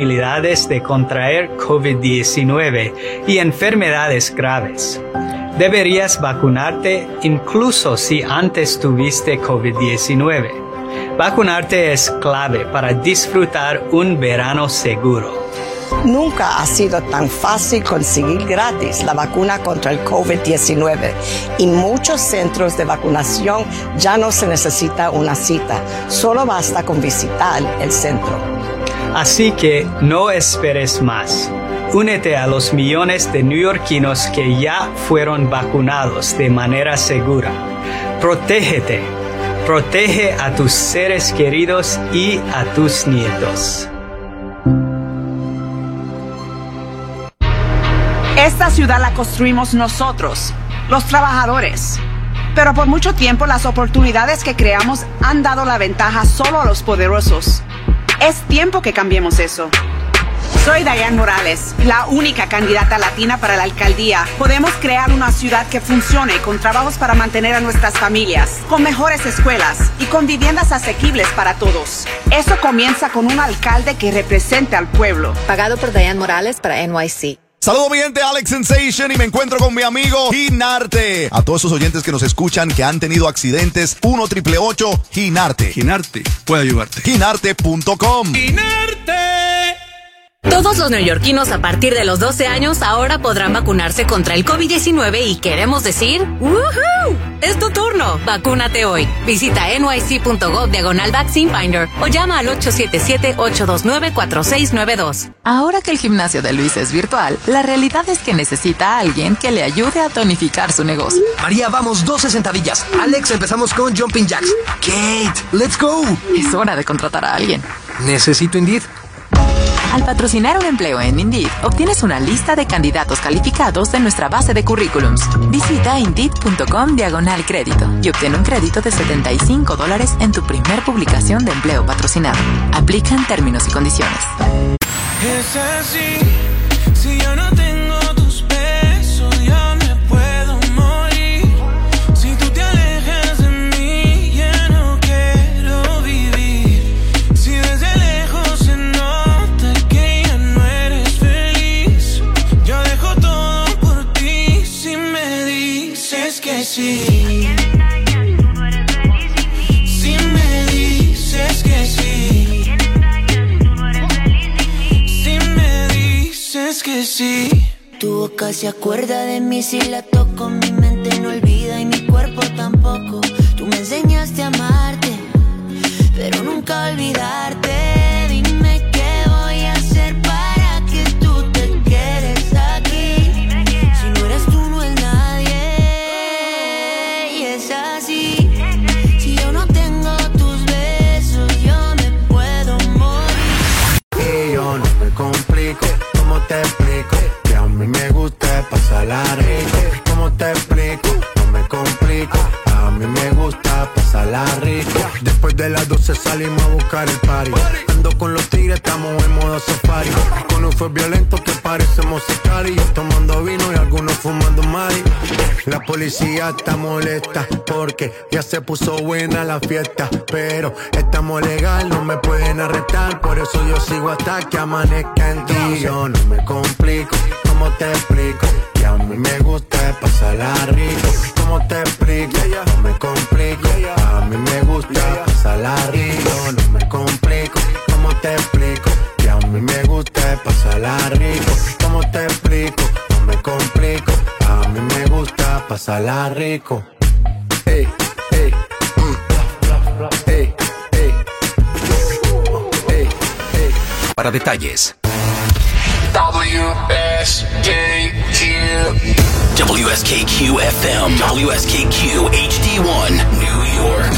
de contraer COVID-19 y enfermedades graves. Deberías vacunarte incluso si antes tuviste COVID-19. Vacunarte es clave para disfrutar un verano seguro. Nunca ha sido tan fácil conseguir gratis la vacuna contra el COVID-19 y muchos centros de vacunación ya no se necesita una cita, solo basta con visitar el centro. Así que no esperes más. Únete a los millones de neoyorquinos que ya fueron vacunados de manera segura. Protégete. Protege a tus seres queridos y a tus nietos. Esta ciudad la construimos nosotros, los trabajadores. Pero por mucho tiempo las oportunidades que creamos han dado la ventaja solo a los poderosos. Es tiempo que cambiemos eso. Soy Diane Morales, la única candidata latina para la alcaldía. Podemos crear una ciudad que funcione con trabajos para mantener a nuestras familias, con mejores escuelas y con viviendas asequibles para todos. Eso comienza con un alcalde que represente al pueblo. Pagado por Diane Morales para NYC. Saludos mi gente, Alex Sensation y me encuentro con mi amigo Ginarte. A todos esos oyentes que nos escuchan que han tenido accidentes, 1 triple 8 Ginarte. Ginarte puede ayudarte. Ginarte.com. Ginarte. Todos los neoyorquinos a partir de los 12 años ahora podrán vacunarse contra el COVID-19 y queremos decir ¡Woohoo! Es tu turno. Vacúnate hoy. Visita nyc.gov diagonal vaccine finder o llama al 877-829-4692. Ahora que el gimnasio de Luis es virtual, la realidad es que necesita a alguien que le ayude a tonificar su negocio. María, vamos 12 sentadillas. Alex, empezamos con jumping jacks. Kate, let's go. Es hora de contratar a alguien. Necesito Indeed. Al patrocinar un empleo en Indeed, obtienes una lista de candidatos calificados de nuestra base de currículums. Visita Indeed.com diagonal crédito y obtén un crédito de 75 dólares en tu primer publicación de empleo patrocinado. Aplican términos y condiciones. Tu boca se acuerda de mí si la toco, mi mente no olvida y mi cuerpo tampoco. Tú me enseñaste pasarla rico. ¿Cómo te explico? No me complico, a mí me gusta pasarla rico. Después de las 12 salimos a buscar el party. Ando con los tigres, estamos en modo safari. Con un fue violento que parecemos y Tomando vino y algunos fumando mari. La policía está molesta porque ya se puso buena la fiesta. Pero estamos legal, no me pueden arrestar. Por eso yo sigo hasta que amanezca en. Yo no me complico, ¿cómo te explico? Que a mí me gusta pasarla rico. ¿Cómo te explico? No me complico, a mí me gusta pasarla rico. No me complico, ¿cómo te explico? Que a mí me gusta pasarla rico. ¿Cómo te explico? No me complico, a mí me gusta pasarla rico. Ey, ey, mm. ey, ey. Ey, ey. Para detalles. WSKQ. WSKQ FM. WSKQ HD1. New York.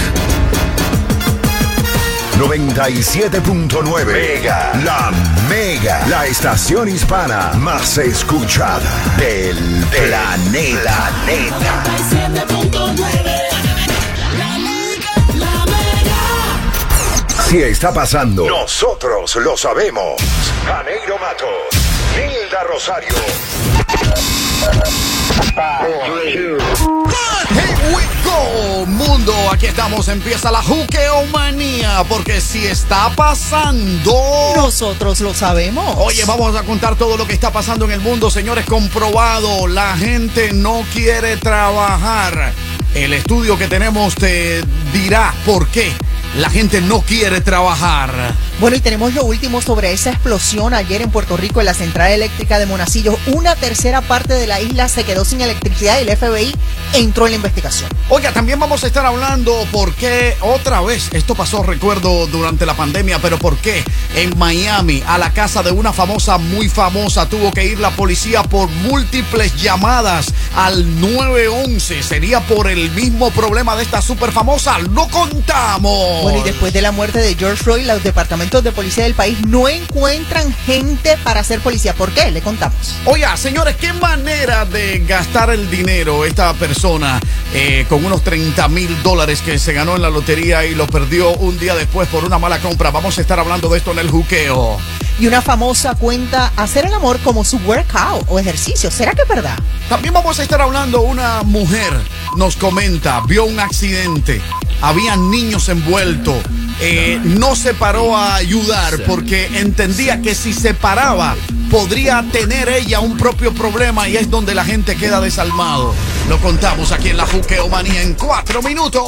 97.9 Mega. La Mega. La estación hispana más escuchada del planeta. Neta. 97.9 Si está pasando, nosotros lo sabemos. Janeiro Matos, Nilda Rosario. Here we go, mundo. Aquí estamos. Empieza la juqueomanía. Porque si está pasando. Nosotros lo sabemos. Oye, vamos a contar todo lo que está pasando en el mundo, señores. Comprobado. La gente no quiere trabajar. El estudio que tenemos te dirá por qué la gente no quiere trabajar. Bueno, y tenemos lo último sobre esa explosión ayer en Puerto Rico en la central eléctrica de Monacillo. Una tercera parte de la isla se quedó sin electricidad y el FBI entró en la investigación. Oiga, también vamos a estar hablando por qué otra vez, esto pasó, recuerdo, durante la pandemia, pero por qué en Miami, a la casa de una famosa muy famosa, tuvo que ir la policía por múltiples llamadas al 911. ¿Sería por el mismo problema de esta super famosa? ¡Lo contamos! Bueno, y después de la muerte de George Floyd, los departamentos de policía del país no encuentran gente para ser policía. ¿Por qué? Le contamos. Oiga, señores, qué manera de gastar el dinero esta persona eh, con unos 30 mil dólares que se ganó en la lotería y lo perdió un día después por una mala compra. Vamos a estar hablando de esto en el juqueo. Y una famosa cuenta hacer el amor como su workout o ejercicio. ¿Será que es verdad? También vamos a estar hablando, una mujer nos comenta, vio un accidente, habían niños envueltos, eh, no se paró a ayudar porque entendía que si se paraba podría tener ella un propio problema y es donde la gente queda desalmado. Lo contamos aquí en la Juqueomanía en cuatro minutos.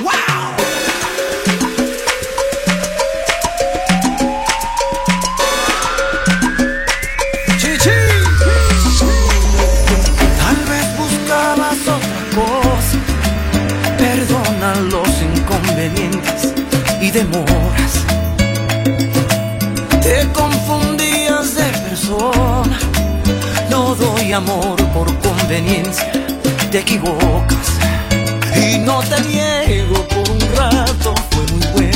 ¡Wow! Y demoras. Te confundías de persona. No doy amor por conveniencia. Te equivocas. Y no te niego por un rato fue muy bueno.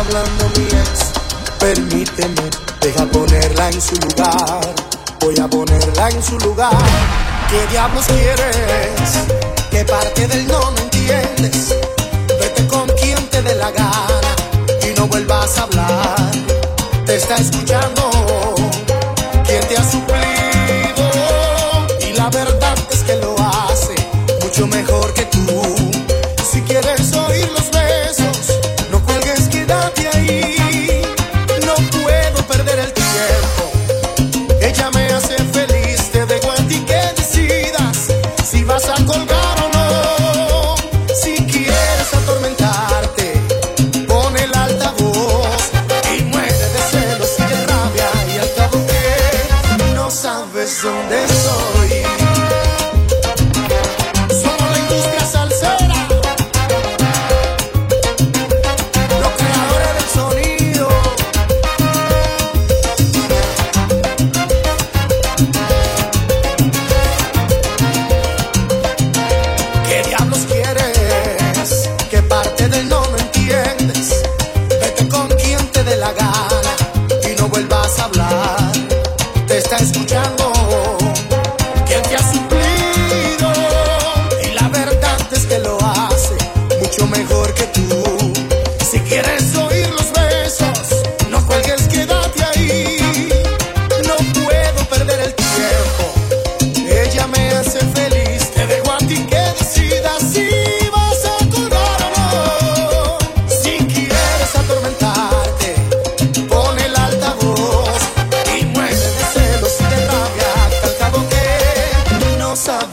Hablando mi ex. Permíteme, deja ponerla en su lugar. Voy a ponerla en su lugar. ¿Qué diablos quieres? ¿Qué parte del no no entiendes? Vete con quien te dé la gana y no vuelvas a hablar. Te está escuchando quien te ha suplido.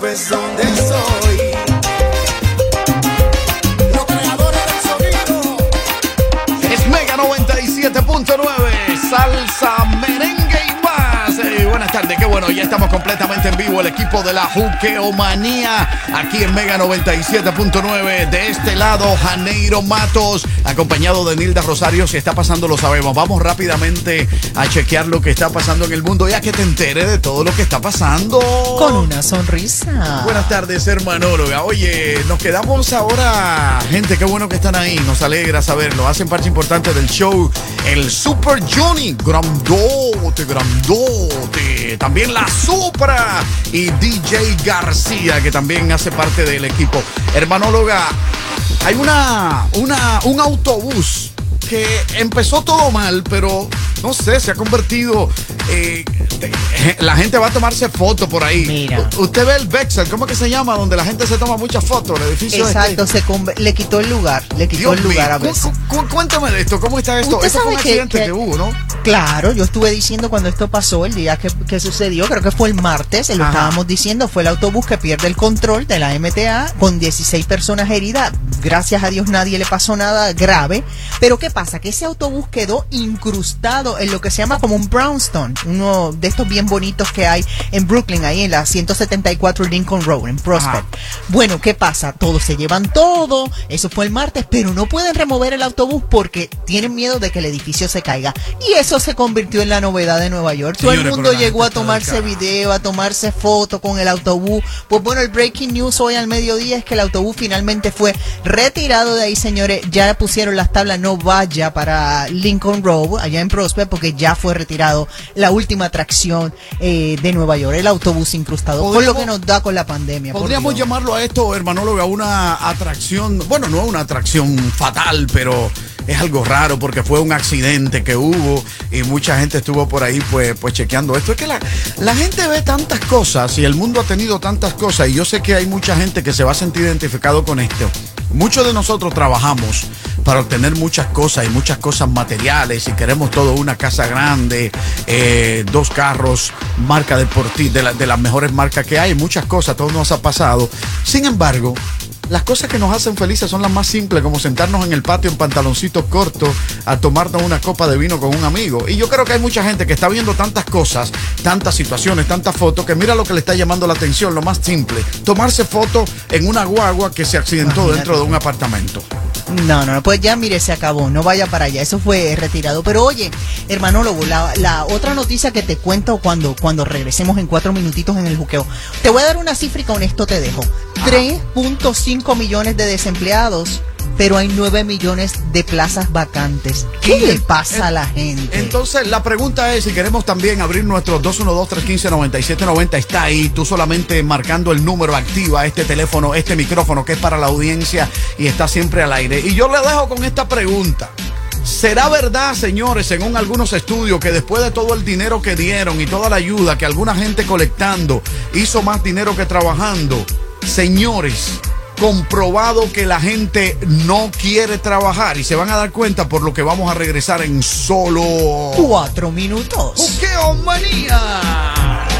Sabes dónde soy. Los creadores del sonido. Es Mega 97.9, salsa. Tardes, qué bueno, ya estamos completamente en vivo. El equipo de la Juqueomanía aquí en Mega 97.9. De este lado, Janeiro Matos, acompañado de Nilda Rosario. Si está pasando, lo sabemos. Vamos rápidamente a chequear lo que está pasando en el mundo, ya que te entere de todo lo que está pasando. Con una sonrisa. Buenas tardes, hermanóloga. Oye, nos quedamos ahora. Gente, qué bueno que están ahí. Nos alegra saberlo. Hacen parte importante del show. El Super Johnny. Grandote, grandote. También la Supra. Y DJ García, que también hace parte del equipo. Hermanóloga, hay una, una, un autobús que empezó todo mal, pero no sé, se ha convertido. eh, te- la gente va a tomarse fotos por ahí. Mira. U- Usted ve el Bexel, ¿cómo que se llama? Donde la gente se toma muchas fotos, el edificio Exacto, este. se conv- le quitó el lugar, le quitó Dios el lugar a veces. cu- cu- cuéntame de esto, ¿cómo está esto? Esto fue un que- accidente que, que- hubo, ¿no? Claro, yo estuve diciendo cuando esto pasó, el día que, que sucedió, creo que fue el martes, lo Ajá. estábamos diciendo, fue el autobús que pierde el control de la MTA con 16 personas heridas. Gracias a Dios nadie le pasó nada grave. Pero ¿qué pasa? Que ese autobús quedó incrustado en lo que se llama como un brownstone, uno de estos bien bonitos que hay en Brooklyn, ahí en la 174 Lincoln Road, en Prospect. Bueno, ¿qué pasa? Todos se llevan todo, eso fue el martes, pero no pueden remover el autobús porque tienen miedo de que el edificio se caiga. Y eso se convirtió en la novedad de Nueva York. Todo el mundo llegó a tomarse video, a tomarse foto con el autobús. Pues bueno, el breaking news hoy al mediodía es que el autobús finalmente fue retirado de ahí, señores. Ya pusieron las tablas, no vaya para Lincoln Road, allá en Prospect, porque ya fue retirado la última atracción eh, de Nueva York, el autobús incrustado. Con lo que nos da con la pandemia. por Podríamos llamarlo a esto, hermanóloga, una atracción, bueno, no una atracción fatal, pero es algo raro porque fue un accidente que hubo y mucha gente estuvo por ahí pues, pues chequeando esto. Es que la, la gente ve tantas cosas y el mundo ha tenido tantas cosas y yo sé que hay mucha gente que se va a sentir identificado con esto. Muchos de nosotros trabajamos para obtener muchas cosas y muchas cosas materiales y queremos todo una casa grande, eh, dos carros, marca deportiva, de, de las mejores marcas que hay, muchas cosas, todo nos ha pasado. Sin embargo, las cosas que nos hacen felices son las más simples, como sentarnos en el patio en pantaloncitos cortos a tomarnos una copa de vino con un amigo. Y yo creo que hay mucha gente que está viendo tantas cosas, tantas situaciones, tantas fotos, que mira lo que le está llamando la atención, lo más simple, tomarse fotos en una guagua que se accidentó Imagínate. dentro de un apartamento. No, no, no, pues ya mire, se acabó, no vaya para allá, eso fue retirado. Pero oye, hermanólogo, la, la otra noticia que te cuento cuando, cuando regresemos en cuatro minutitos en el juqueo, te voy a dar una cifra y con esto te dejo. 3.5 millones de desempleados, pero hay 9 millones de plazas vacantes. ¿Qué le pasa a la gente? Entonces, la pregunta es si queremos también abrir nuestro 212-315-9790. Está ahí, tú solamente marcando el número, activa este teléfono, este micrófono que es para la audiencia y está siempre al aire. Y yo le dejo con esta pregunta. ¿Será verdad, señores, según algunos estudios, que después de todo el dinero que dieron y toda la ayuda que alguna gente colectando hizo más dinero que trabajando? Señores, comprobado que la gente no quiere trabajar y se van a dar cuenta por lo que vamos a regresar en solo Cuatro minutos. Juqueo Manía.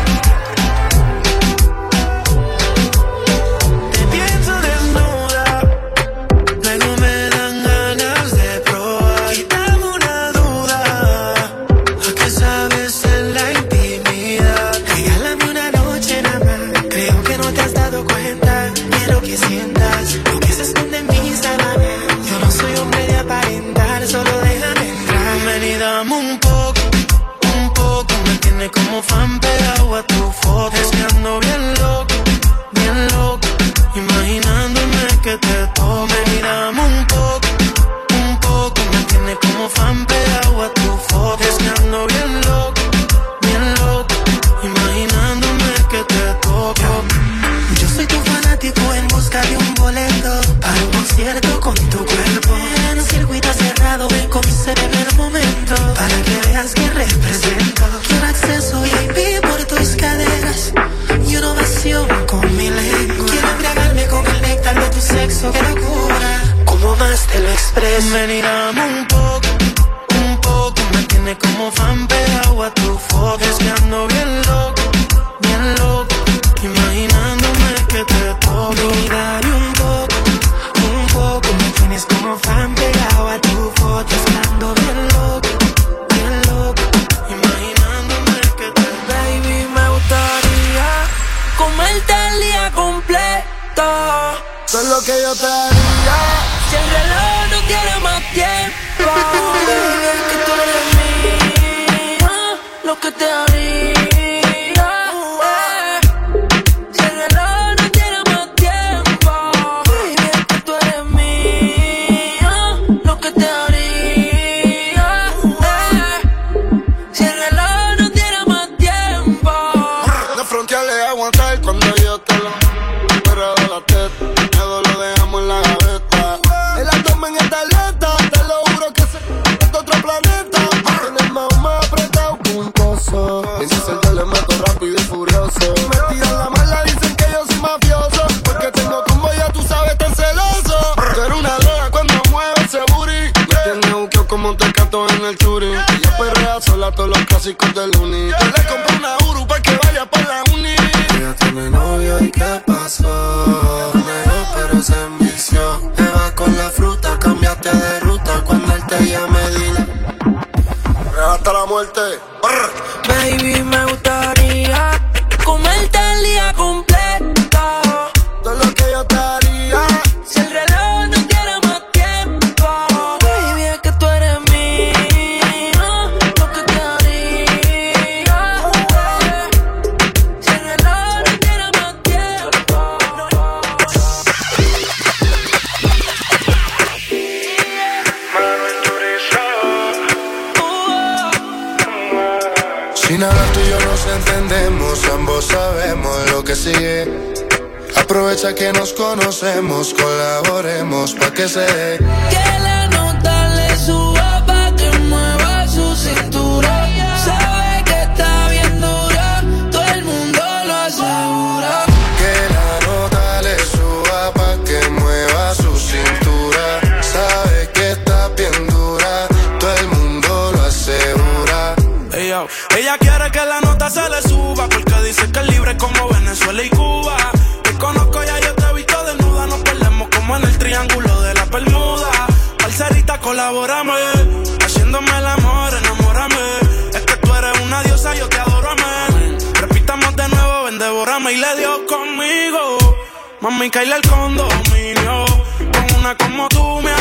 triángulo de la Bermuda. Parcerita, colaborame. Haciéndome el amor, enamórame. Es que tú eres una diosa, yo te adoro, amén. Repitamos de nuevo, ven, devorame. Y le dio conmigo. Mami, caíle el condominio. Con una como tú me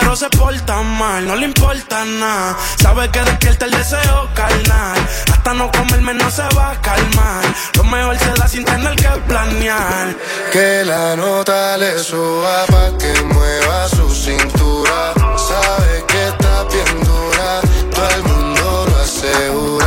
pero se porta mal, no le importa nada. Sabe que despierta el deseo carnal. Hasta no comerme no se va a calmar. Lo mejor se da sin tener que planear. Que la nota le suba pa' que mueva su cintura. Sabe que está bien dura, todo el mundo lo asegura.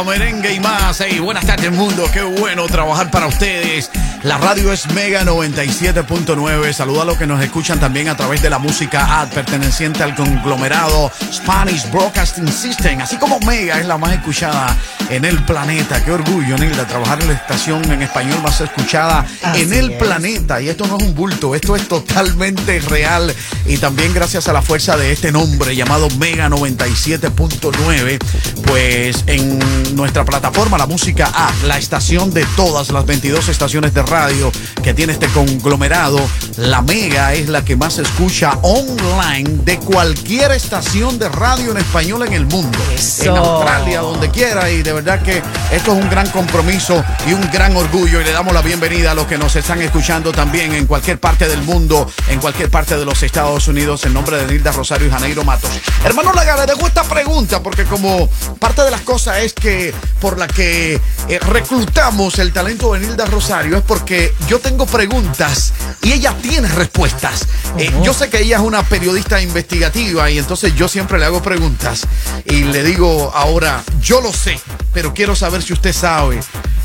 Salsa, merengue y más. Hey, buenas tardes, mundo. Qué bueno trabajar para ustedes. La radio es Mega 97.9. Saluda a los que nos escuchan también a través de la música ad perteneciente al conglomerado Spanish Broadcasting System. Así como Mega es la más escuchada en el planeta. Qué orgullo, Nilda, trabajar en la estación en español más escuchada Así en el es. planeta. Y esto no es un bulto, esto es totalmente real. Y también gracias a la fuerza de este nombre llamado Mega 97.9, pues en nuestra plataforma, la música A, la estación de todas las 22 estaciones de radio que tiene este conglomerado, la Mega es la que más se escucha online de cualquier estación de radio en español en el mundo. Eso. En Australia, donde quiera. Y de verdad que esto es un gran compromiso y un gran orgullo. Y le damos la bienvenida a los que nos están escuchando también en cualquier parte del mundo, en cualquier parte de los Estados Unidos, en nombre de Nilda Rosario y Janeiro Matos. Hermano Laga, le dejo esta pregunta porque como parte de las cosas es que por la que eh, reclutamos el talento de Nilda Rosario es porque yo tengo preguntas y ella tiene respuestas. Eh, yo sé que ella es una periodista investigativa y entonces yo siempre le hago preguntas y le digo ahora, yo lo sé, pero quiero saber si usted sabe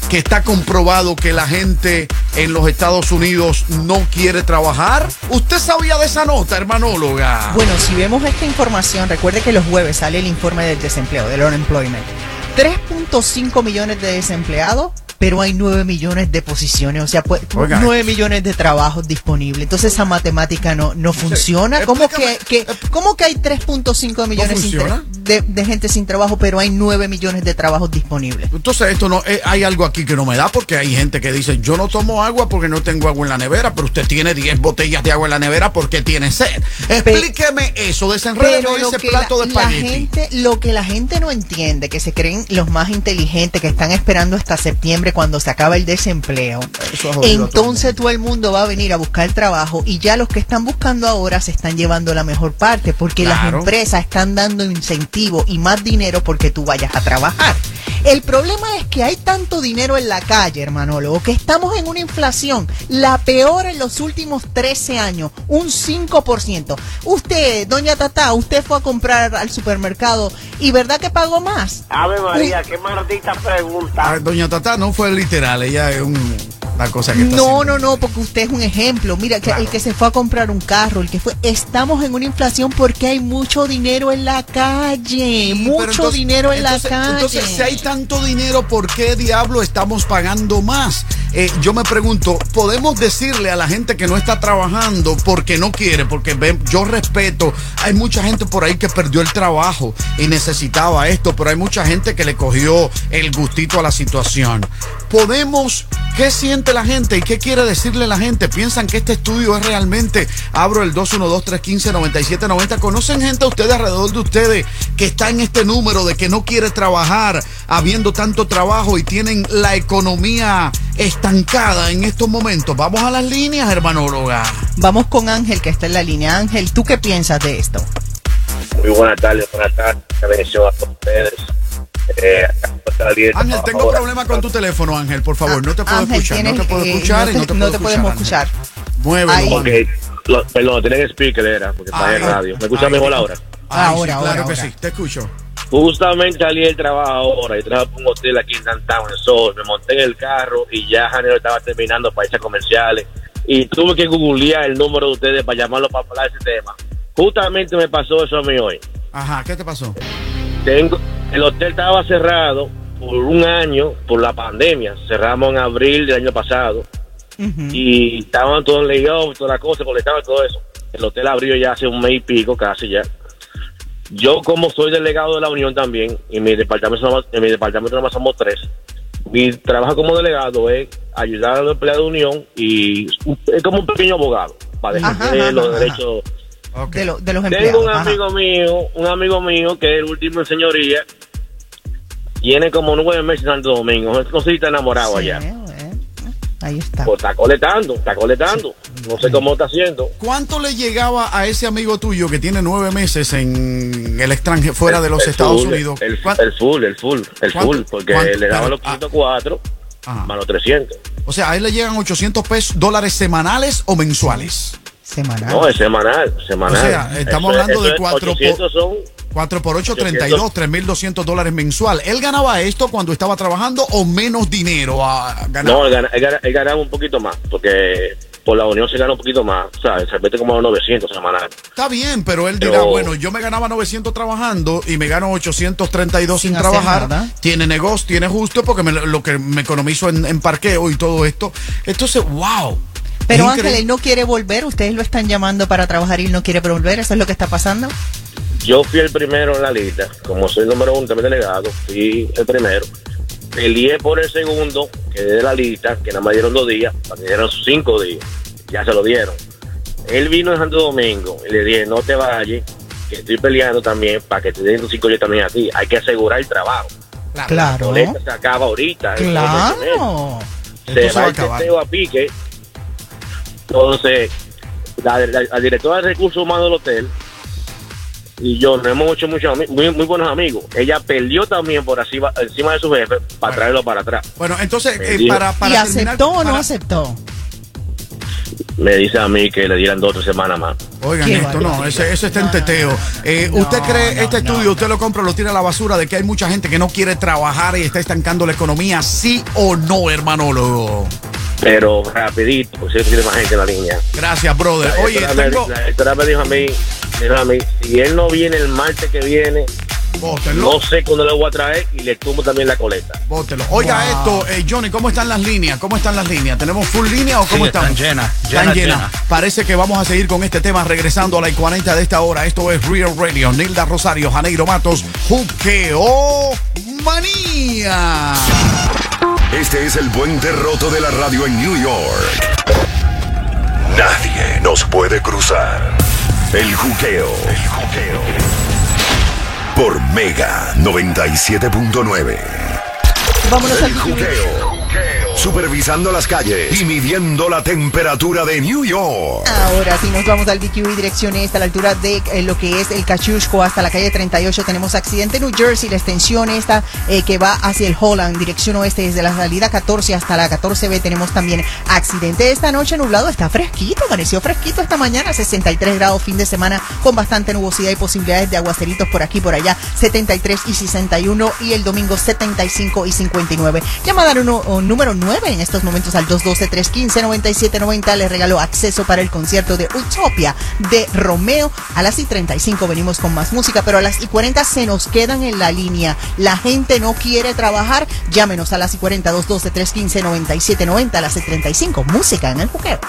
que está comprobado que la gente en los Estados Unidos no quiere trabajar. ¿Usted sabía de esa nota, hermanóloga? Bueno, si vemos esta información, recuerde que los jueves sale el informe del desempleo, del unemployment. 3.5 millones de desempleados, pero hay 9 millones de posiciones, o sea, pues, Oiga. 9 millones de trabajos disponibles. Entonces esa matemática no, no funciona. ¿Cómo que, que- ¿Cómo que hay 3.5 millones tra- de, de gente sin trabajo, pero hay 9 millones de trabajos disponibles? Entonces esto no eh, hay algo aquí que no me da porque hay gente que dice yo no tomo agua porque no tengo agua en la nevera, pero usted tiene 10 botellas de agua en la nevera porque tiene sed. Explíqueme eso, desenrédeme ese plato la, de la espagueti. gente, lo que la gente no entiende, que se creen los más inteligentes, que están esperando hasta septiembre cuando se acaba el desempleo. Eso Entonces todo el mundo va a venir a buscar trabajo y ya los que están buscando ahora se están llevando la mejor parte porque las empresas están dando incentivos y más dinero porque tú vayas a trabajar. El problema es que hay tanto dinero en la calle, hermanólogo, que estamos en una inflación, la peor en los últimos 13 años, un 5%. Usted, doña Tata, usted fue a comprar al supermercado y ¿verdad que pagó más? Ave María, qué maldita pregunta. Doña Tata no fue literal, ella es un- una cosa que está No, no, no, porque usted es un ejemplo. Mira, el que se fue a comprar un carro, el que fue, estamos en una inflación porque hay mucho dinero en la calle, mucho entonces- dinero en entonces- la calle. Entonces, si hay tanto dinero, ¿por qué diablo estamos pagando más? Eh, yo me pregunto, ¿podemos decirle a la gente que no está trabajando porque no quiere? Porque yo respeto, hay mucha gente por ahí que perdió el trabajo y necesitaba esto, pero hay mucha gente que le cogió el gustito a la situación. ¿Podemos, qué siente la gente y qué quiere decirle la gente? ¿Piensan que este estudio es realmente, abro el 212-315-9790, ¿conocen gente a ustedes alrededor de ustedes que está en este número de que no quiere trabajar habiendo tanto trabajo y tienen la economía estancada en estos momentos? Vamos a las líneas, hermanóloga. Vamos con Ángel, que está en la línea. Ángel, ¿tú qué piensas de esto? Muy buenas tardes, buenas tardes. Bendición a todos ustedes. Eh, Ángel, tengo problema con tu teléfono, Ángel, por favor, no te puedo Ángel, escuchar, no te puedo eh, escuchar no y te- no te no puedo te escuchar. podemos Ángel. escuchar. Muévelo, Ahí. Ángel. Ok, lo- perdón, tienen speaker, era, porque está en radio. ¿Me escucha ay, mejor ahora? Ay, Ahora, sí, ahora, claro que ahora. sí, te escucho. Justamente salí del trabajo ahora y trabajo por un hotel aquí en Downtown, en Sol. Me monté en el carro y ya Janero estaba terminando para irse a comerciales. Y tuve que googlear el número de ustedes para llamarlo para hablar de ese tema. Justamente me pasó eso a mí hoy. Ajá, ¿qué te pasó? Tengo, el hotel estaba cerrado por un año por la pandemia. Cerramos en abril del año pasado y estaban todos en layoff, toda la cosa, porque estaba todo eso. El hotel abrió ya hace un mes y pico, casi ya. Yo, como soy delegado de la Unión también, y mi departamento, en mi departamento nomás somos tres, mi trabajo como delegado es ayudar a los empleados de Unión y es como un pequeño abogado para defender los ajá. Derechos De, lo- de los empleados. tengo un ajá. amigo mío, un amigo mío que es el último en señoría. Tiene como nueve meses en Santo Domingo. No sé si está enamorado allá. Ahí está. Pues está coletando, está coletando. No sé cómo está haciendo. ¿Cuánto le llegaba a ese amigo tuyo que tiene nueve meses en el extranjero, fuera de los El Estados full, Unidos? El, ¿Cuán- el full, el full, el ¿Cuánto? full. Porque ¿Cuánto? le daban Pero, los 504 más los 300. O sea, a él le llegan 800 pesos, dólares semanales o mensuales. Semanal. No, es semanal, semanal. O sea, estamos Eso hablando de es 4 800 son 4 por 8, 800. 32, 3.200 dólares mensual. ¿Él ganaba esto cuando estaba trabajando o menos dinero ah, ganaba? No, él, gana- él gana- él ganaba un poquito más, porque por la unión se gana un poquito más, ¿sabes? Se mete como a los 900 semanal. Está bien, pero él dirá, Pero- bueno, yo me ganaba 900 trabajando y me gano 832 sin, Sin trabajar. nada. Tiene negocio, tiene justo porque me- lo que me economizo en, en parqueo y todo esto. Entonces, wow. Pero Ángel, él no quiere volver. Ustedes lo están llamando para trabajar y él no quiere volver. ¿Eso es lo que está pasando? Yo fui el primero en la lista, como soy el número uno también delegado, fui el primero. Peleé por el segundo, quedé de la lista, que nada más dieron dos días, para que dieran sus cinco días. Ya se lo dieron. Él vino en Santo Domingo y le dije, no te vayas, que estoy peleando también para que te den tus cinco días también a ti. Hay que asegurar el trabajo. La Claro. boleta se acaba ahorita. Claro. se Esto se va va a el acabar. testeo a pique. Entonces, la, la- la directora de recursos humanos del hotel y yo nos hemos hecho muchos muy, muy buenos amigos. Ella perdió también por así, encima de su jefe para traerlo para atrás. Bueno, entonces, eh, para, para ¿Y terminar- aceptó o no para- aceptó? Me dice a mí que le dieran dos o tres semanas más. Oigan Qué esto, no, ese, ese está en teteo. Eh, ¿Usted cree este estudio, usted lo compra, lo tira a la basura, de que hay mucha gente que no quiere trabajar y está estancando la economía? ¿Sí o no, hermanólogo? Pero rapidito, porque siempre tiene más gente en la línea. Gracias, brother. La Oye, tengo... me, la directora me dijo a mí, dijo a mí, si él no viene el martes que viene, Bótenlo. no sé cuándo le voy a traer y le tumbo también la coleta. Bótelo. Oiga esto, eh, Johnny, ¿cómo están las líneas? ¿Cómo están las líneas? ¿Tenemos full línea o cómo Sí, estamos? están llenas, Están llenas, llenas. llenas. Parece que vamos a seguir con este tema regresando a la 40 de esta hora. Esto es Real Radio. Nilda Rosario, Janeiro Matos, Juqueo Manía. Este es el buen derroto de la radio en New York. Nadie nos puede cruzar. El juqueo. El juqueo. Por Mega 97.9. Vámonos al El juqueo. Supervisando las calles y midiendo la temperatura de New York. Ahora sí nos vamos al y dirección este a la altura de eh, lo que es el Cachushco hasta la calle 38 tenemos accidente en New Jersey, la extensión esta eh, que va hacia el Holland, dirección oeste desde la salida 14 hasta la 14B tenemos también accidente esta noche nublado, está fresquito, amaneció fresquito esta mañana, 63 grados fin de semana con bastante nubosidad y posibilidades de aguaceritos por aquí por allá, 73 y 61 y el domingo 75 y 59. Llamada número 9 en estos momentos al 212-315-9790 le regaló acceso para el concierto de Utopia de Romeo. A las y 35 venimos con más música, pero a las y 40 se nos quedan en la línea. La gente no quiere trabajar. Llámenos a las y 40 212-315-9790 a las y 35. Música en el juqueo.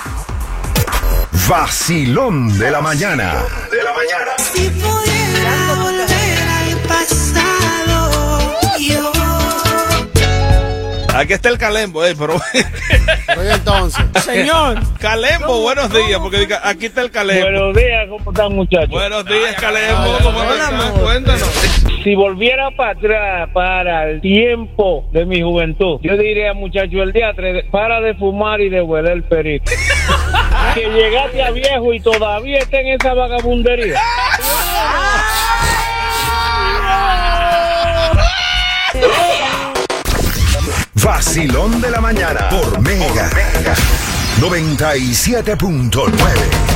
Vacilón de la mañana. De la mañana. Aquí está el Calembo, eh, pero. Oye, entonces. Señor. Calembo, buenos días, porque aquí está el Calembo. Buenos días, ¿cómo están muchachos? Buenos días, Calembo, ¿cómo están? Cuéntanos. Si volviera para atrás, para el tiempo de mi juventud, yo diría, muchacho, el día 3, para de fumar y de hueler el perito. que llegaste a viejo y todavía está en esa vagabundería. Vacilón de la mañana. Por Mega. 97.9.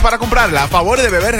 para comprarla. A favor de beber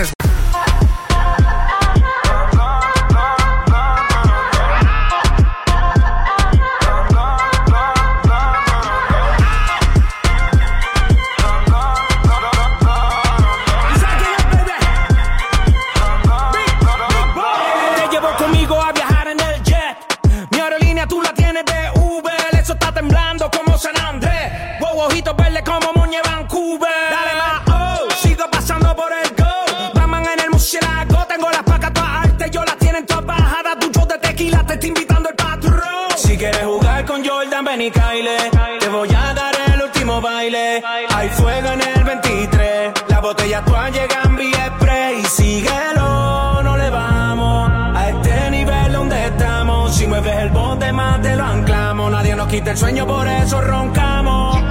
ven y Kyle. Te voy a dar el último baile. Hay fuego en el 23. Las botellas todas llegan vía spray. Síguelo, no le vamos a este nivel donde estamos. Si mueves el bote más te lo anclamos. Nadie nos quita el sueño, por eso roncamos.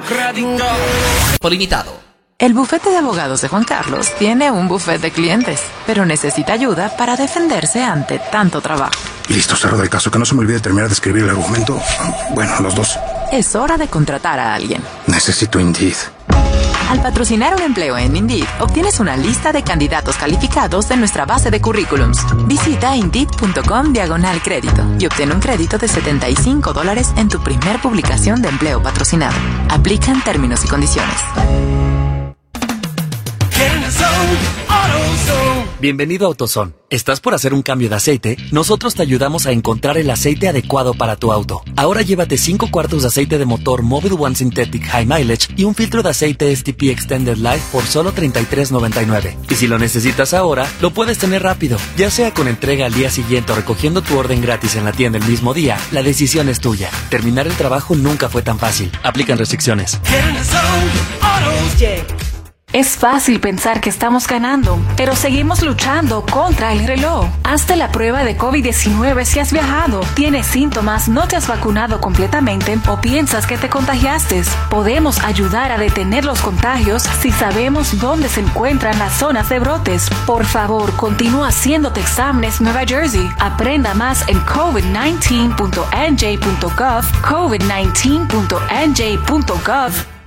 Crédito. Por limitado. El bufete de abogados de Juan Carlos tiene un bufete de clientes, pero necesita ayuda para defenderse ante tanto trabajo. Listo, cerrado el caso. Que no se me olvide terminar de escribir el argumento. Bueno, los dos. Es hora de contratar a alguien. Necesito Indeed. Al patrocinar un empleo en Indeed, obtienes una lista de candidatos calificados de nuestra base de currículums. Visita Indeed.com diagonal crédito y obtén un crédito de 75 dólares en tu primer publicación de empleo patrocinado. Aplican términos y condiciones. Bienvenido a AutoZone. ¿Estás por hacer un cambio de aceite? Nosotros te ayudamos a encontrar el aceite adecuado para tu auto. Ahora llévate 5 cuartos de aceite de motor Mobile One Synthetic High Mileage y un filtro de aceite STP Extended Life por solo $33.99. Y si lo necesitas ahora, lo puedes tener rápido. Ya sea con entrega al día siguiente o recogiendo tu orden gratis en la tienda el mismo día, la decisión es tuya. Terminar el trabajo nunca fue tan fácil. Aplican restricciones. Es fácil pensar que estamos ganando, pero seguimos luchando contra el reloj. Hazte la prueba de COVID-19 si has viajado, tienes síntomas, no te has vacunado completamente o piensas que te contagiaste. Podemos ayudar a detener los contagios si sabemos dónde se encuentran las zonas de brotes. Por favor, continúa haciéndote exámenes Nueva Jersey. Aprenda más en covid19.nj.gov, covid19.nj.gov.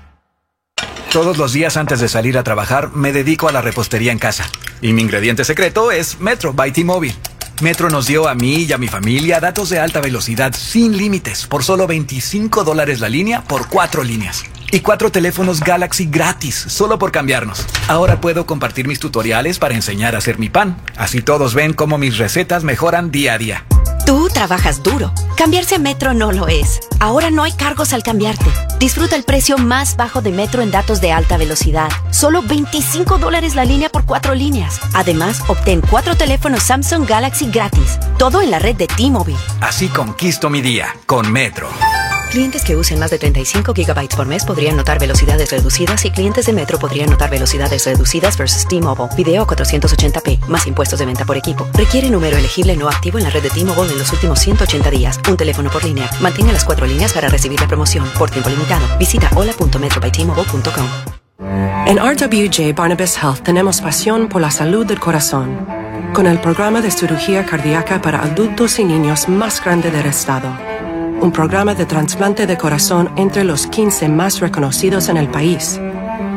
Todos los días antes de salir a trabajar me dedico a la repostería en casa. Y mi ingrediente secreto es Metro by T-Mobile. Metro nos dio a mí y a mi familia datos de alta velocidad sin límites por solo 25 dólares la línea por cuatro líneas. Y cuatro teléfonos Galaxy gratis, solo por cambiarnos. Ahora puedo compartir mis tutoriales para enseñar a hacer mi pan. Así todos ven cómo mis recetas mejoran día a día. Tú trabajas duro. Cambiarse a Metro no lo es. Ahora no hay cargos al cambiarte. Disfruta el precio más bajo de Metro en datos de alta velocidad. Solo 25 dólares la línea por cuatro líneas. Además, obtén cuatro teléfonos Samsung Galaxy gratis. Todo en la red de T-Mobile. Así conquisto mi día con Metro. Clientes que usen más de 35 gigabytes por mes podrían notar velocidades reducidas y clientes de Metro podrían notar velocidades reducidas versus T-Mobile. Video 480p, más impuestos de venta por equipo. Requiere número elegible no activo en la red de T-Mobile en los últimos 180 días. Un teléfono por línea. Mantenga las cuatro líneas para recibir la promoción. Por tiempo limitado. Visita hola.metrobytmobile.com. En RWJ Barnabas Health tenemos pasión por la salud del corazón, con el programa de cirugía cardíaca para adultos y niños más grande del estado. Un programa de trasplante de corazón entre los 15 más reconocidos en el país,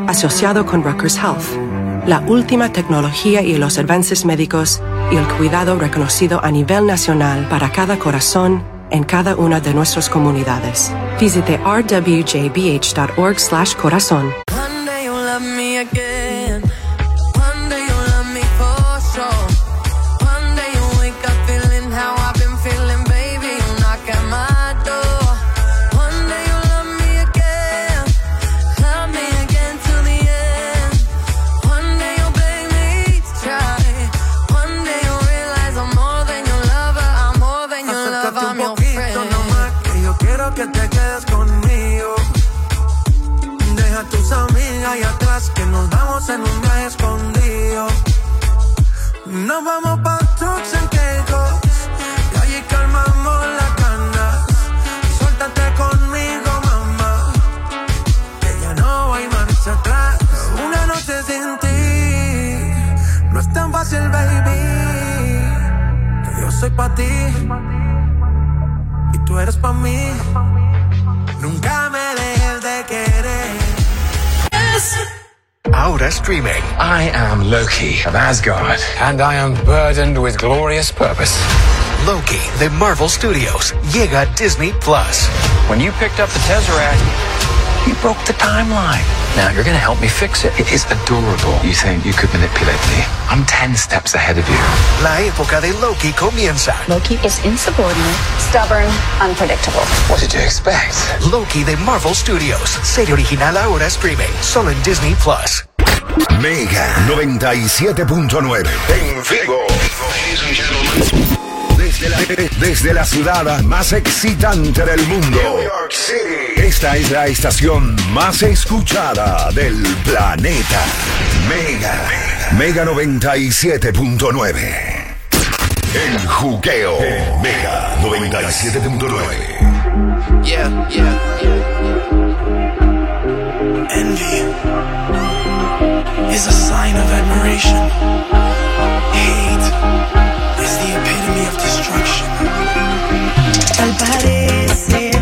asociado con Rutgers Health, la última tecnología y los avances médicos y el cuidado reconocido a nivel nacional para cada corazón en cada una de nuestras comunidades. Visite rwjbh.org/corazón. soy para ti y tú eres mí. Nunca me dejes de querer. Yes. Ahora streaming, I am Loki of Asgard, and I am burdened with glorious purpose. Loki, the Marvel Studios, llega Disney Plus. When you picked up the Tesseract. You broke the timeline. Now you're going to help me fix it. It is adorable. You think you could manipulate me. I'm 10 steps ahead of you. La época de Loki comienza. Loki is insubordinate, stubborn, unpredictable. What did you expect? Loki de Marvel Studios. Serie original ahora streaming. Solo en Disney Plus. Mega 97.9 en gentlemen desde la ciudad más excitante del mundo. New York City. Esta es la estación más escuchada del planeta. Mega. Mega 97.9. El juqueo. El Mega 97.9. Yeah, yeah, yeah. Envy is a sign of admiration. Hey. the epitome of destruction. Tal parece.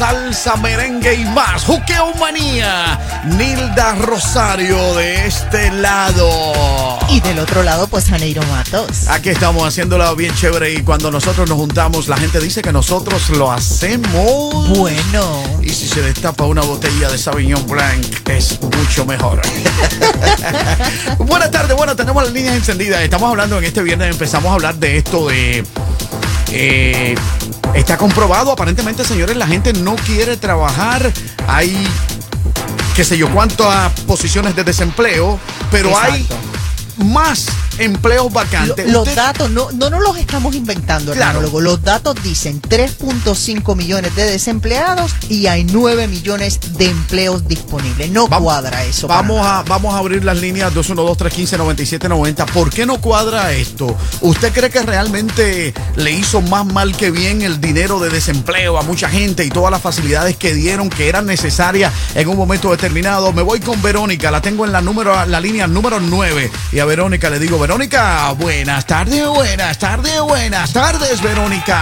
Salsa, merengue y más. Juqueo Manía. Nilda Rosario de este lado. Y del otro lado, pues Janeiro Matos. Aquí estamos haciéndola bien chévere y cuando nosotros nos juntamos, la gente dice que nosotros lo hacemos. Bueno. Y si se destapa una botella de Sauvignon Blanc, es mucho mejor. Buenas tardes, bueno, tenemos las líneas encendidas. Estamos hablando en este viernes, empezamos a hablar de esto de... eh, está comprobado, aparentemente, señores, la gente no quiere trabajar. Hay qué sé yo, cuántas posiciones de desempleo, pero hay más empleos vacantes. Lo- los datos no, no nos los estamos inventando, Claro. Los datos dicen 3.5 millones de desempleados y hay 9 millones de empleos disponibles. No cuadra eso. Vamos a, vamos a abrir las líneas 212-315-9790. ¿Por qué no cuadra esto? ¿Usted cree que realmente le hizo más mal que bien el dinero de desempleo a mucha gente y todas las facilidades que dieron que eran necesarias en un momento determinado? Me voy con Verónica, la tengo en la, número, la línea número 9. Y a Verónica le digo, Verónica, buenas tardes, buenas tardes, buenas tardes, Verónica.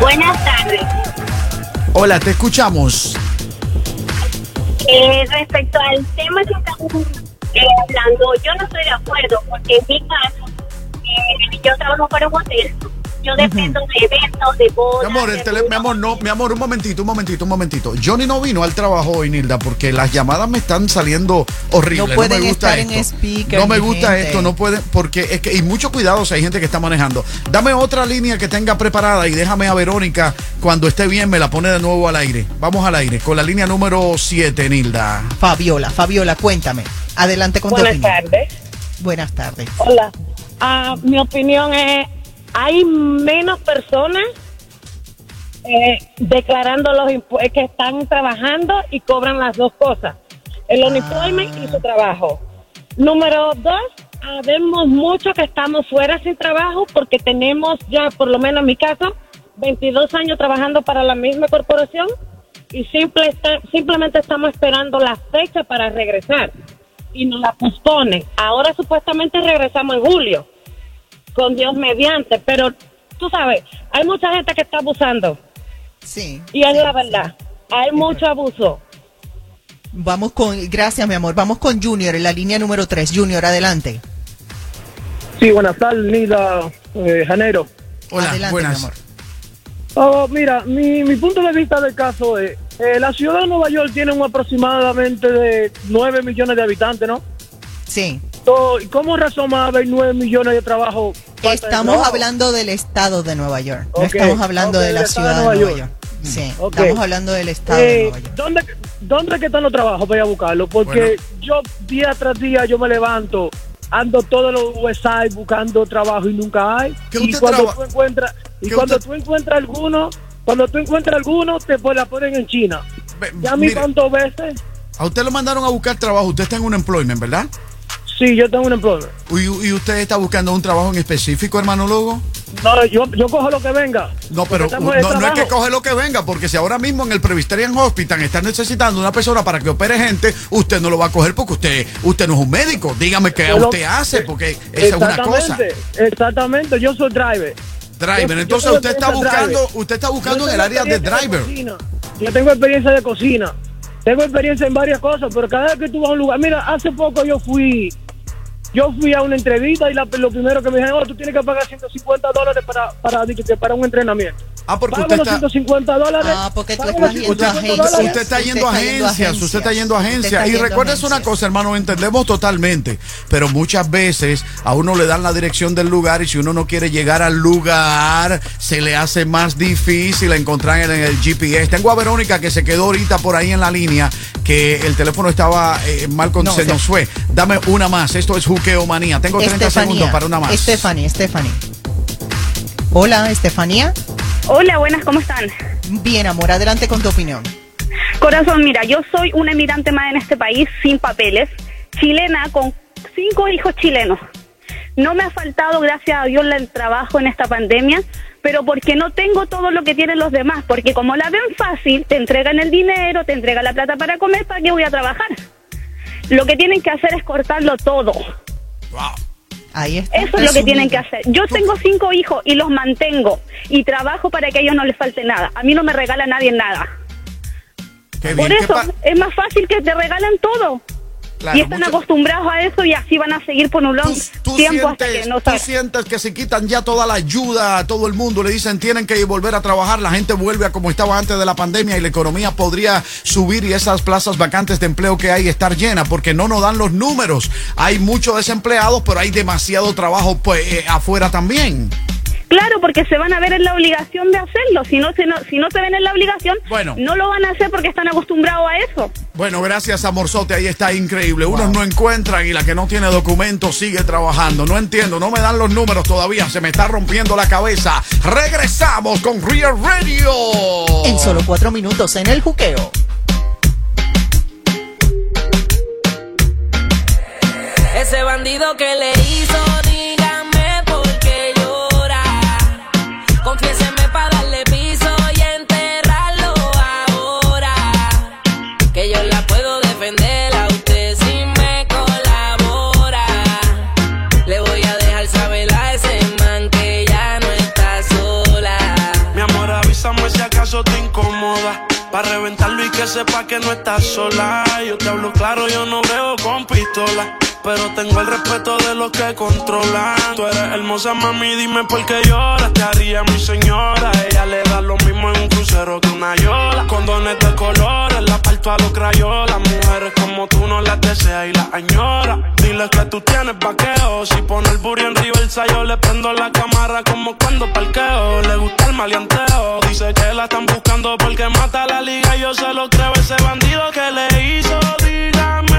Buenas tardes. Hola, te escuchamos. Eh, respecto al tema que estamos eh, hablando, yo no estoy de acuerdo porque en mi caso, eh, yo trabajo para un hotel, yo dependo de eventos, de bodas. Mi amor, el tele- mi amor, no, mi amor, un momentito, un momentito, un momentito. Johnny no vino al trabajo hoy, Nilda, porque las llamadas me están saliendo horribles. No pueden me gusta estar en esto. speaker, No me gusta gente. esto, no pueden, porque es que, y mucho cuidado si hay gente que está manejando. Dame otra línea que tenga preparada y déjame a Verónica, cuando esté bien, me la pone de nuevo al aire. Vamos al aire, con la línea número 7, Nilda. Fabiola, Fabiola, cuéntame. Adelante con tu Buenas tardes. Buenas tardes. Hola. Ah, mi opinión es, hay menos personas eh, declarando los impuestos que están trabajando y cobran las dos cosas, el unemployment y su trabajo. Número dos, habemos muchos que estamos fuera sin trabajo porque tenemos ya, por lo menos en mi caso, 22 años trabajando para la misma corporación y simple está- simplemente estamos esperando la fecha para regresar y nos la posponen. Ahora supuestamente regresamos en julio, con Dios mediante, pero tú sabes, hay mucha gente que está abusando. Sí. Y es la verdad, hay mucho abuso. Vamos con, gracias mi amor, vamos con Junior en la línea número 3. Junior, adelante. Sí, buenas tardes, Nida eh, Janeiro. Hola, Adelante, buenas. mi amor. Oh, mira, mi, mi punto de vista del caso es, eh, la ciudad de Nueva York tiene un aproximadamente de 9 millones de habitantes, ¿no? Sí. So, ¿y ¿Cómo razón va a haber 9 millones de trabajo? de Estamos hablando del estado de Nueva York. No estamos hablando de la ciudad de de Nueva, York. Sí, Ok. estamos hablando del estado de Eh, Nueva York. ¿dónde, ¿Dónde que están los trabajos para ir a buscarlo? Porque yo día tras día yo me levanto, ando todos los websites buscando trabajo y nunca hay. ¿Qué Y usted cuando traba- tú encuentras, y ¿Qué cuando usted- tú encuentras alguno, cuando tú encuentras alguno, te pues, la ponen en China. Ya a mí cuántas veces, A usted lo mandaron a buscar trabajo, usted está en un employment, ¿verdad? Sí, yo tengo un employment. ¿Y, y usted está buscando un trabajo en específico, hermano Logo? No, yo, yo cojo lo que venga. No, pero no, de es que coge lo que venga, porque si ahora mismo en el Presbyterian Hospital están necesitando una persona para que opere gente, usted no lo va a coger porque usted usted no es un médico. Dígame qué usted hace, porque esa es una cosa. Exactamente, Exactamente, yo soy driver. Driver, Yo- entonces yo usted está buscando, driver. usted está buscando en el área de driver. cocina. Yo tengo experiencia de cocina. Tengo experiencia en varias cosas, pero cada vez que tú vas a un lugar, mira, hace poco yo fui, yo fui a una entrevista y la- lo primero que me dijeron, oh, tú tienes que pagar 150 dólares para, para, para un entrenamiento. Ah, porque usted está- 150 dólares. Ah, porque tú estás yendo a 150 agencias. dólares. Usted está yendo a Usted está yendo a agencias, usted está yendo a agencias. Y recuérdese una cosa, hermano, entendemos totalmente, pero muchas veces a uno le dan la dirección del lugar y si uno no quiere llegar al lugar, se le hace más difícil encontrar en el GPS. Tengo a Verónica que se quedó ahorita por ahí en la línea, que el teléfono estaba eh, mal con No, se nos fue. Dame una más, esto es Manía. Tengo 30 segundos para una más. Stephanie, Stephanie. Hola, Estefanía. Hola, buenas, ¿cómo están? Bien, amor, adelante con tu opinión. Corazón, mira, yo soy una emigrante más en este país sin papeles, chilena con cinco hijos chilenos. no me ha faltado, gracias a Dios, el trabajo en esta pandemia, pero porque no tengo todo lo que tienen los demás, porque como la ven fácil, te entregan el dinero, te entregan la plata para comer, ¿para qué voy a trabajar? Lo que tienen que hacer es cortarlo todo. Ahí está. Eso es lo que tienen que hacer. Yo tengo cinco hijos y los mantengo y trabajo para que a ellos no les falte nada. A mí no me regala nadie nada. Qué Por bien, ¿qué eso es más fácil que te regalen todo. Claro, y están acostumbrados a eso y así van a seguir por un long ¿Tú tiempo hasta que no tú sientes que se quitan ya toda la ayuda a todo el mundo, le dicen tienen que volver a trabajar, la gente vuelve a como estaba antes de la pandemia y la economía podría subir y esas plazas vacantes de empleo que hay estar llenas porque no nos dan los números. Hay muchos desempleados, pero hay demasiado trabajo pues, eh, afuera también. Claro, porque se van a ver en la obligación de hacerlo. Si no, se no, si no se ven en la obligación, Bueno. no lo van a hacer porque están acostumbrados a eso. Bueno, gracias Amorzote, ahí está increíble. Unos no encuentran y la que no tiene documentos sigue trabajando. No entiendo, no me dan los números todavía, se me está rompiendo la cabeza. Regresamos con Real Radio. En solo cuatro minutos en el juqueo. Ese bandido que le hizo, sepa que no estás sola. Yo te hablo claro, yo no veo con pistola. Pero tengo el respeto de los que controlan. Tú eres hermosa, mami, dime por qué lloras. Te haría mi señora. Ella le da lo mismo en un crucero que una yola. Condones de colores, la parto a los crayolas. Mujeres como tú no las deseas y las añora. Dile que tú tienes vaqueo. Si pone el burro en reversa, yo le prendo la cámara como cuando parqueo. Le gusta el maleanteo. Dice que la están buscando porque mata la liga. Yo se lo creo, ese bandido que le hizo. Dígame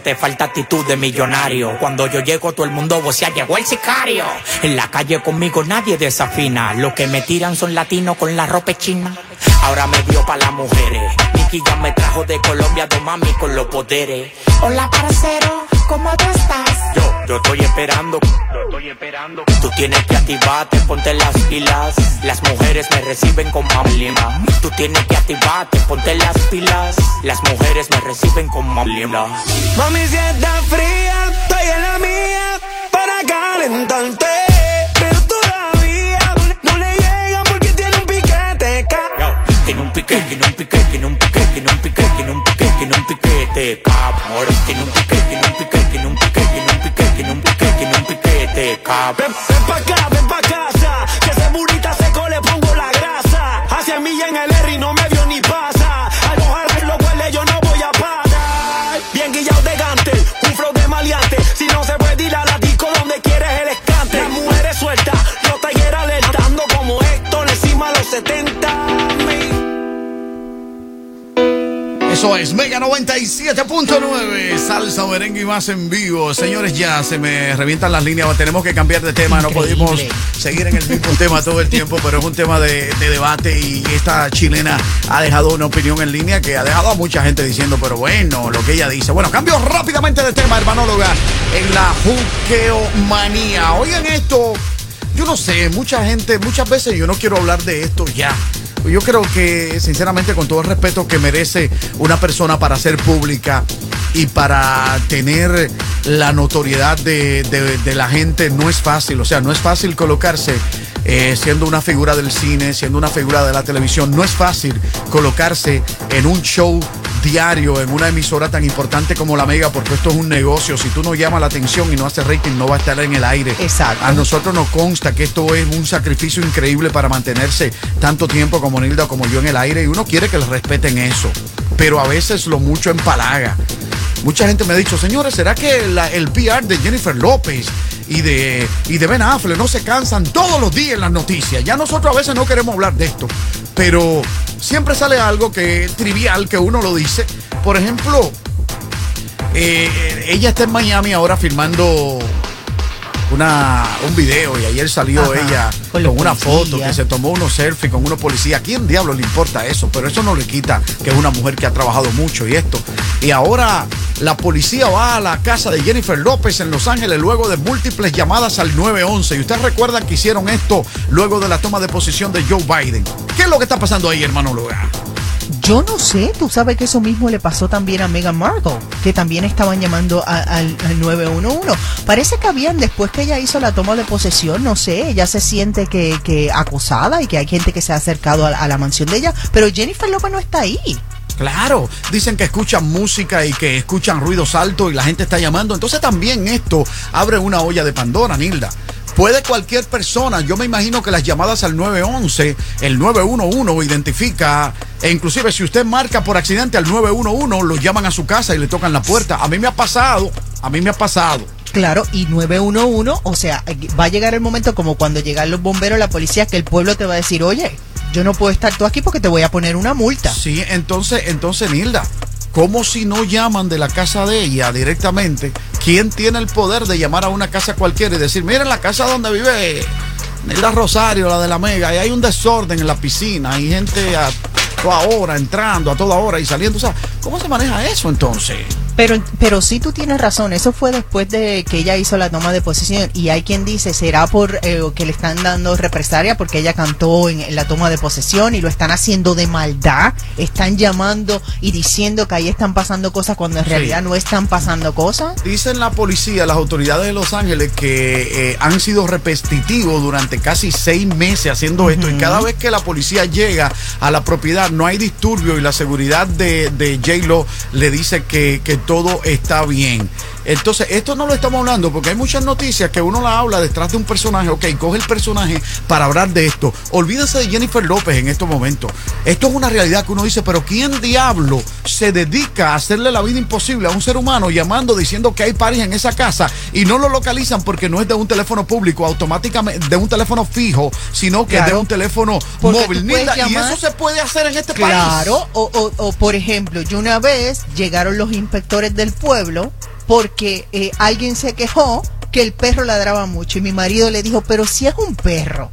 te falta actitud de millonario. Cuando yo llego, todo el mundo vocea, llegó el sicario. En la calle conmigo nadie desafina. Lo que me tiran son latinos con la ropa china. Ahora me dio pa' las mujeres. Nicky ya me trajo de Colombia, dos mami con los poderes. Hola, parcero, ¿cómo estás? Yo estoy esperando. Yo estoy esperando. Tú tienes que activarte, ponte las pilas. Las mujeres me reciben con mamlima. Tú tienes que activarte, ponte las pilas. Las mujeres me reciben con mamlima. Mami, si está fría, estoy en la mía para calentarte. Tiene un pique, tiene un pique, tiene un pique, tiene un pique, tiene un pique, tiene un piquete, cabrón. Tiene un pique, tiene un pique, tiene un pique, tiene un pique, tiene un pique, tiene un piquete, cabrón. Ven pa' acá, ven pa' casa. Que ese burita seco le pongo la grasa. Hacia mí en el R y no me vio ni pasa. Eso es Mega 97.9, salsa, merengue y más en vivo. Señores, ya se me revientan las líneas, tenemos que cambiar de tema, no podemos seguir en el mismo tema todo el tiempo, pero es un tema de, de debate y esta chilena ha dejado una opinión en línea que ha dejado a mucha gente diciendo, pero bueno, lo que ella dice. Bueno, cambio rápidamente de tema, hermanóloga, en la juqueomanía. Oigan esto, yo no sé, mucha gente, muchas veces yo no quiero hablar de esto ya. Yo creo que, sinceramente, con todo el respeto que merece una persona para ser pública y para tener la notoriedad de, de- la gente, no es fácil. O sea, no es fácil colocarse eh, siendo una figura del cine, siendo una figura de la televisión. No es fácil colocarse en un show diario, en una emisora tan importante como la Mega, porque esto es un negocio. Si tú no llamas la atención y no haces rating, no va a estar en el aire. Exacto. A nosotros nos consta que esto es un sacrificio increíble para mantenerse tanto tiempo como Nilda como yo en el aire y uno quiere que le respeten eso. Pero a veces lo mucho empalaga. Mucha gente me ha dicho, señores, ¿será que la- el PR de Jennifer López y de, y de Ben Affleck no se cansan todos los días en las noticias? Ya nosotros a veces no queremos hablar de esto, pero siempre sale algo que trivial que uno lo dice. Por ejemplo, eh, ella está en Miami ahora filmando una, un video y ayer salió Ajá, ella con una foto que se tomó unos selfies con unos policías. ¿A quién diablo le importa eso? Pero eso no le quita que es una mujer que ha trabajado mucho y esto. Y ahora la policía va a la casa de Jennifer López en Los Ángeles luego de múltiples llamadas al 911. Y ustedes recuerdan que hicieron esto luego de la toma de posición de Joe Biden. ¿Qué es lo que está pasando ahí, hermano Loga? Yo no sé, tú sabes que eso mismo le pasó también a Meghan Markle, que también estaban llamando a- al, al 911. Parece que habían, después que ella hizo la toma de posesión, no sé, ella se siente que, que acosada y que hay gente que se ha acercado a, a la mansión de ella, pero Jennifer López no está ahí. Claro, dicen que escuchan música y que escuchan ruidos altos y la gente está llamando. Entonces también esto abre una olla de Pandora, Nilda. Puede cualquier persona, yo me imagino que las llamadas al 911, el 911 identifica, e inclusive si usted marca por accidente al 911, lo llaman a su casa y le tocan la puerta. A mí me ha pasado, a mí me ha pasado. Claro, y 911, o sea, va a llegar el momento como cuando llegan los bomberos, la policía, que el pueblo te va a decir, oye, yo no puedo estar tú aquí porque te voy a poner una multa. Sí, entonces, entonces, Nilda, ¿cómo si no llaman de la casa de ella directamente? ¿Quién tiene el poder de llamar a una casa cualquiera y decir, miren la casa donde vive Nilda Rosario, la de la Mega, y hay un desorden en la piscina, hay gente a toda hora entrando, a toda hora y saliendo? O sea, ¿cómo se maneja eso entonces? Pero, pero sí tú tienes razón, eso fue después de que ella hizo la toma de posesión y hay quien dice, será por eh, que le están dando represalia porque ella cantó en, en la toma de posesión y lo están haciendo de maldad, están llamando y diciendo que ahí están pasando cosas cuando en Sí. realidad no están pasando cosas. Dicen la policía, las autoridades de Los Ángeles, que eh, han sido repetitivos durante casi seis meses haciendo esto. Y cada vez que la policía llega a la propiedad, no hay disturbio y la seguridad de, de J-Lo le dice que, que todo está bien. Entonces, esto no lo estamos hablando porque hay muchas noticias que uno la habla detrás de un personaje. Ok, coge el personaje para hablar de esto. Olvídese de Jennifer López en estos momentos. Esto es una realidad que uno dice, pero ¿quién diablo se dedica a hacerle la vida imposible a un ser humano llamando diciendo que hay paris en esa casa y no lo localizan porque no es de un teléfono público, automáticamente de un teléfono fijo, sino que es de un teléfono móvil? Nilda, y eso se puede hacer en este país. Claro, o, o, o, por ejemplo, yo una vez llegaron los inspectores del pueblo porque eh, alguien se quejó que el perro ladraba mucho y mi marido le dijo, pero si es un perro,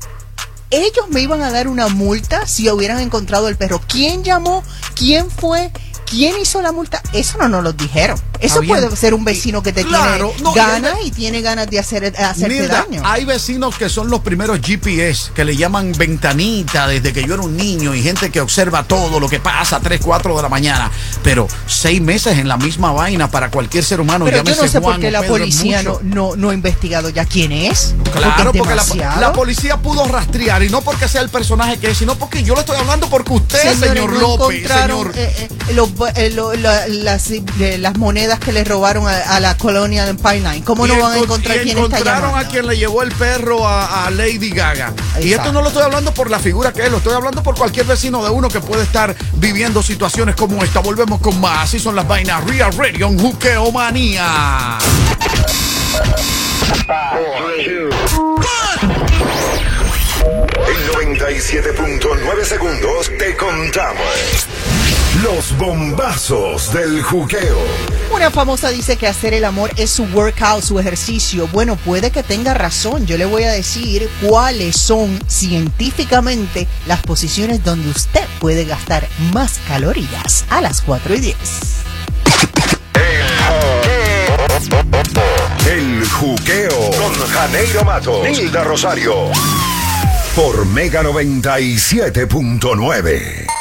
ellos me iban a dar una multa si hubieran encontrado el perro. ¿Quién llamó? ¿Quién fue? ¿Quién hizo la multa? Eso no nos lo dijeron. Eso Está bien. puede ser un vecino que te Claro, tiene no, ganas y tiene ganas de hacer, hacerte Nilda, daño. hay vecinos que son los primeros GPS, que le llaman ventanita desde que yo era un niño y gente que observa todo lo que pasa a 3, 4 de la mañana. Pero seis meses en la misma vaina para cualquier ser humano. Pero yo no sé por Juan qué la Pedro, policía no, no, no ha investigado ya quién es. Claro, porque, la, policía pudo rastrear y no porque sea el personaje que es, sino porque yo le estoy hablando porque usted, Señores, señor López, señor. eh, eh, los- eh, lo- la- las, eh, las monedas que le robaron a, a la colonia de Pipeline. ¿Cómo no van a encon- encontrar quién está encontraron a quien le llevó el perro a, a Lady Gaga. Y esto no lo estoy hablando por la figura que es, lo estoy hablando por cualquier vecino de uno que puede estar viviendo situaciones como esta. Volvemos con más. Así son las vainas. Real Radio en Juqueo Manía. En 97.9 segundos te contamos los bombazos del juqueo. Una famosa dice que hacer el amor es su workout, su ejercicio. Bueno, puede que tenga razón. Yo le voy a decir cuáles son científicamente las posiciones donde usted puede gastar más calorías a las 4 y 10. El juqueo con Janeiro Mato, Nilda Rosario. Por Mega 97.9.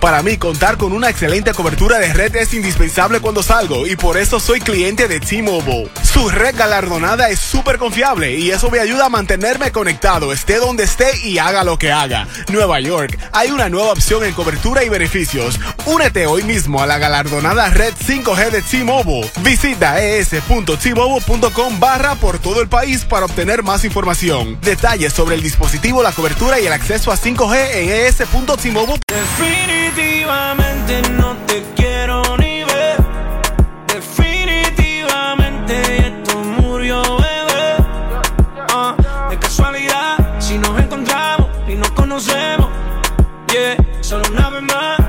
Para mí, contar con una excelente cobertura de red es indispensable cuando salgo y por eso soy cliente de T-Mobile. Su red galardonada es súper confiable y eso me ayuda a mantenerme conectado, esté donde esté y haga lo que haga. Nueva York, hay una nueva opción en cobertura y beneficios. Únete hoy mismo a la galardonada red 5G de T-Mobile. Visita es.tmobile.com barra por todo el país para obtener más información. Detalles sobre el dispositivo, la cobertura y el acceso a 5G en es.tmobile. Definitivamente no te quiero ni ver. Definitivamente esto murió, bebé. Ah, de casualidad, si nos encontramos y nos conocemos. Yeah, solo una vez más,